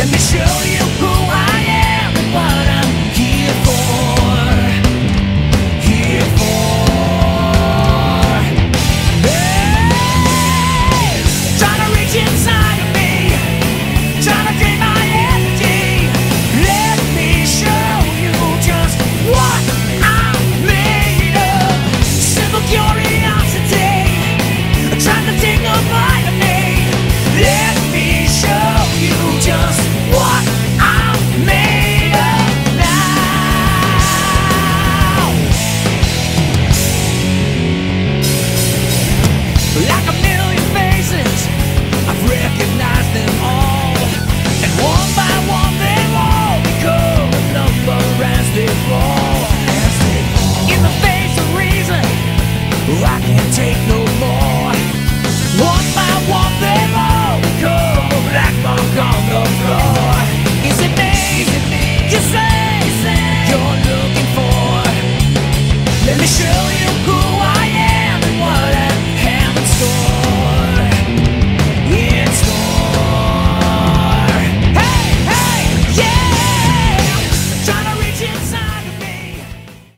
Let me show you who I am just Go.